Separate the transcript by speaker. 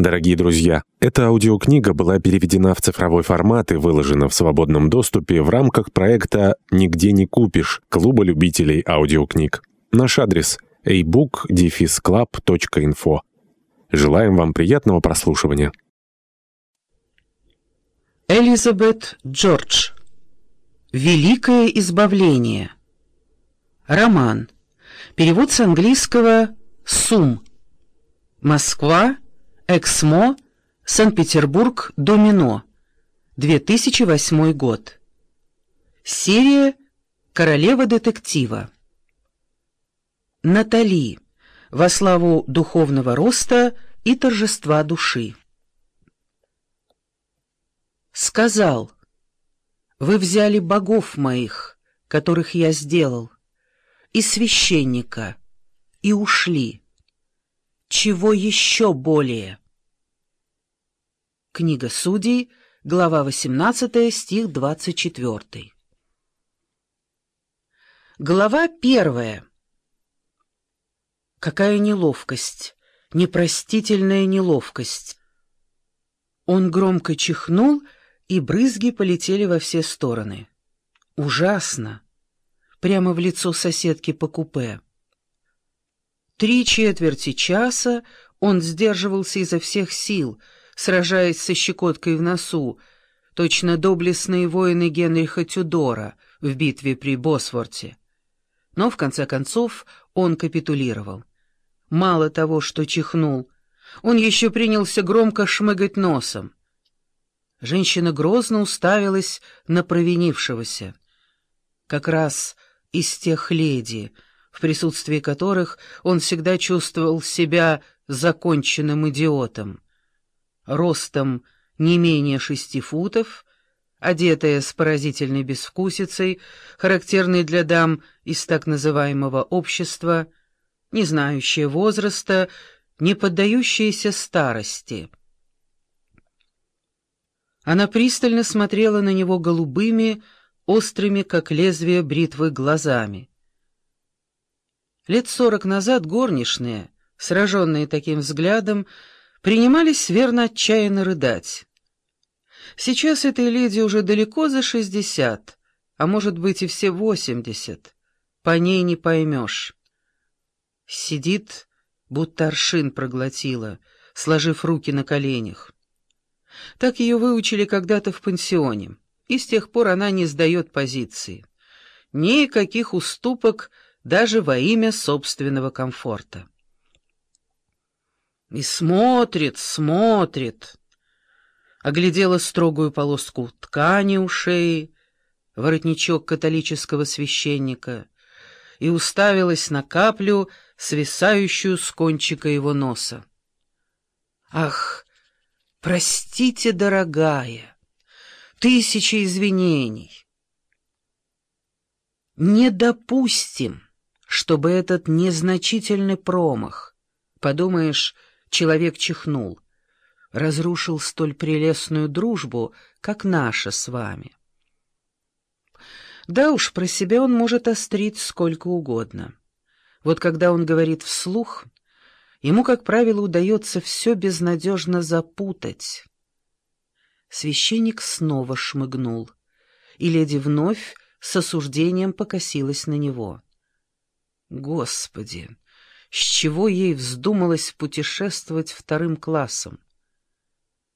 Speaker 1: Дорогие друзья, эта аудиокнига была переведена в цифровой формат и выложена в свободном доступе в рамках проекта «Нигде не купишь» Клуба любителей аудиокниг. Наш адрес – ebook-club.info. Желаем вам приятного прослушивания.
Speaker 2: Элизабет Джордж. Великое избавление. Роман. Перевод с английского «Сум». Москва. Эксмо, Санкт-Петербург, Домино, 2008 год. Серия «Королева детектива». Натали. Во славу духовного роста и торжества души. Сказал, «Вы взяли богов моих, которых я сделал, и священника, и ушли. Чего еще более?» Книга Судей, глава 18, стих 24. Глава первая. Какая неловкость, непростительная неловкость. Он громко чихнул, и брызги полетели во все стороны. Ужасно. Прямо в лицо соседки по купе. Три четверти часа он сдерживался изо всех сил — сражаясь со щекоткой в носу, точно доблестные воины Генриха Тюдора в битве при Босворте. Но, в конце концов, он капитулировал. Мало того, что чихнул, он еще принялся громко шмыгать носом. Женщина грозно уставилась на провинившегося. Как раз из тех леди, в присутствии которых он всегда чувствовал себя законченным идиотом ростом не менее шести футов, одетая с поразительной безвкусицей, характерной для дам из так называемого общества, не знающая возраста, не поддающаяся старости. Она пристально смотрела на него голубыми, острыми, как лезвие бритвы, глазами. Лет сорок назад горничные, сраженные таким взглядом, принимались верно отчаянно рыдать. Сейчас этой леди уже далеко за шестьдесят, а может быть и все восемьдесят. По ней не поймешь. Сидит, будто аршин проглотила, сложив руки на коленях. Так ее выучили когда-то в пансионе, и с тех пор она не сдает позиции. Никаких уступок даже во имя собственного комфорта. И смотрит, смотрит. Оглядела строгую полоску ткани у шеи, воротничок католического священника, и уставилась на каплю, свисающую с кончика его носа. «Ах, простите, дорогая, тысячи извинений!» «Не допустим, чтобы этот незначительный промах, подумаешь, человек чихнул. Разрушил столь прелестную дружбу, как наша с вами. Да уж, про себя он может острить сколько угодно. Вот когда он говорит вслух, ему, как правило, удается все безнадежно запутать. Священник снова шмыгнул, и леди вновь с осуждением покосилась на него. «Господи!» с чего ей вздумалось путешествовать вторым классом.